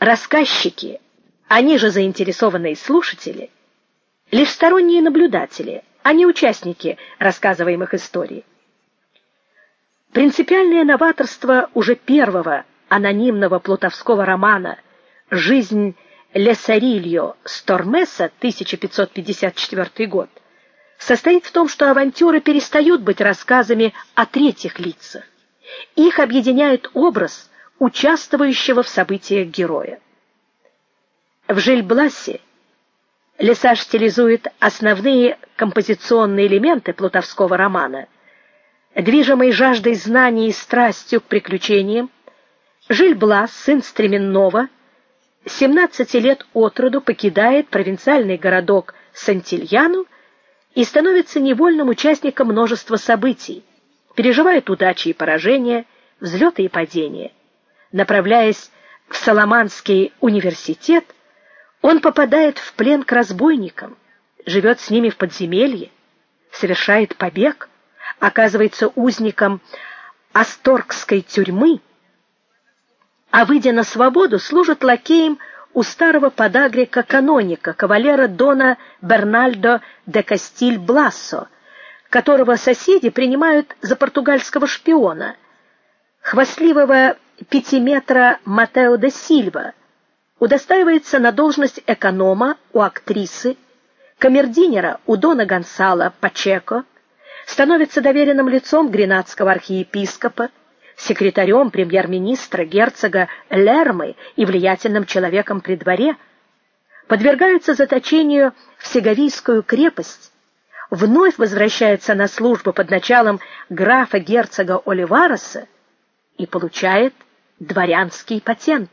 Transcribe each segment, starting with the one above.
Рассказчики, они же заинтересованные слушатели, лишь сторонние наблюдатели, а не участники рассказываемых историй. Принципиальное новаторство уже первого анонимного плутовского романа Жизнь Лесарильо Стормеса 1554 год состоит в том, что авантюры перестают быть рассказами о третьих лицах. Их объединяет образ участвующего в событиях героя. В Жильбласе Лесаж стилизует основные композиционные элементы плутовского романа. Движимый жаждой знаний и страстью к приключениям, Жильблас, сын Стременного, 17 лет от роду покидает провинциальный городок Сантильяну и становится невольным участником множества событий, переживает удачи и поражения, взлеты и падения. Направляясь в Соломанский университет, он попадает в плен к разбойникам, живет с ними в подземелье, совершает побег, оказывается узником Асторгской тюрьмы, а выйдя на свободу, служит лакеем у старого подагрика каноника, кавалера дона Бернальдо де Кастиль-Блассо, которого соседи принимают за португальского шпиона, хвастливого пятиметра Матео де Сильва, удостаивается на должность эконома у актрисы, камердинера у дона Гонсало Пачеко, становится доверенным лицом гренадского архиепископа, секретарем премьер-министра герцога Лермы и влиятельным человеком при дворе, подвергается заточению в Сеговийскую крепость, вновь возвращается на службу под началом графа-герцога Оливареса и получает дворянский патент.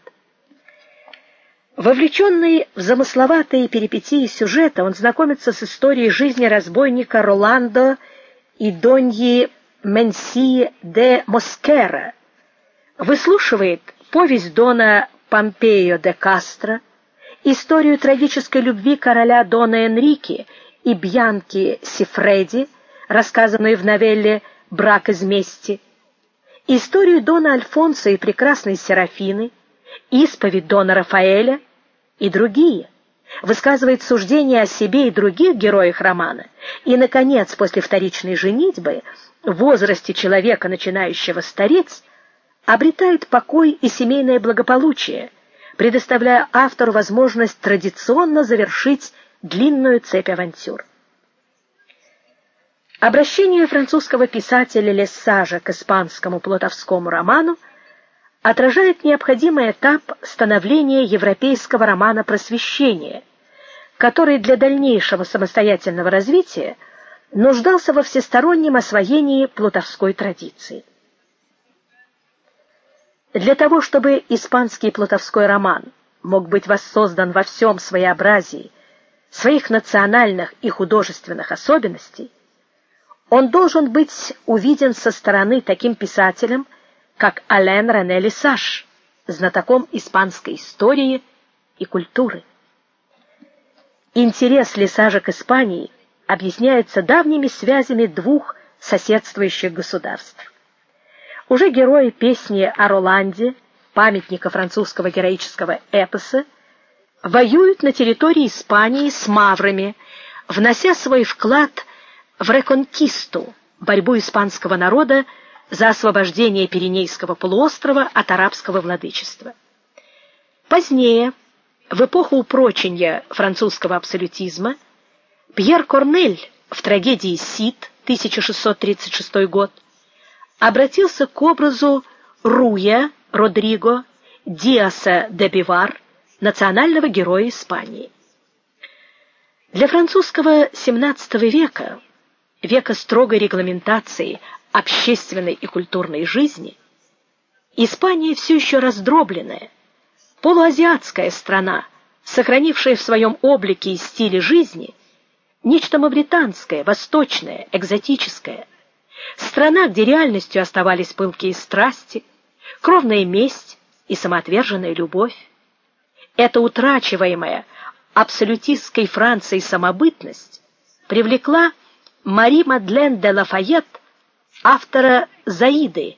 Вовлеченный в замысловатые перипетии сюжета, он знакомится с историей жизни разбойника Роландо и Доньи Менсии де Москера, выслушивает повесть дона Помпео де Кастро, историю трагической любви короля дона Энрике и Бьянки Сифреди, рассказанную в новелле Брак из мести, историю дона Альфонса и прекрасной Серафины, исповедь дона Рафаэля и другие. Высказывает суждения о себе и других героях романа. И наконец, после вторичной женитьбы, в возрасте человека, начинающего стареть, обретает покой и семейное благополучие, предоставляя автору возможность традиционно завершить длинную цепь авантюр. Обращение французского писателя Лессажа к испанскому плотовскому роману отражает необходимый этап становления европейского романа просвещения, который для дальнейшего самостоятельного развития нуждался во всестороннем освоении плутовской традиции. Для того, чтобы испанский плутовской роман мог быть воссоздан во всем своеобразии своих национальных и художественных особенностей, он должен быть увиден со стороны таким писателем, как Ален Рене Лисаж, знатоком испанской истории и культуры. Интерес Лисажа к Испании объясняется давними связями двух соседствующих государств. Уже герои песни о Роланде, памятника французского героического эпоса, воюют на территории Испании с маврами, внося свой вклад в реконкисту, борьбу испанского народа за освобождение Пиренейского полуострова от арабского владычества. Позднее, в эпоху упрочения французского абсолютизма, Пьер Корнель в трагедии Сид 1636 год обратился к образу Руя Родриго Диаса де Бивар, национального героя Испании. Для французского XVII века, века строгой регламентации общественной и культурной жизни, Испания все еще раздробленная, полуазиатская страна, сохранившая в своем облике и стиле жизни нечто мавританское, восточное, экзотическое. Страна, где реальностью оставались пылкие страсти, кровная месть и самоотверженная любовь. Эта утрачиваемая абсолютистской Францией самобытность привлекла Мари Мадлен де Лафайет, автора Заиды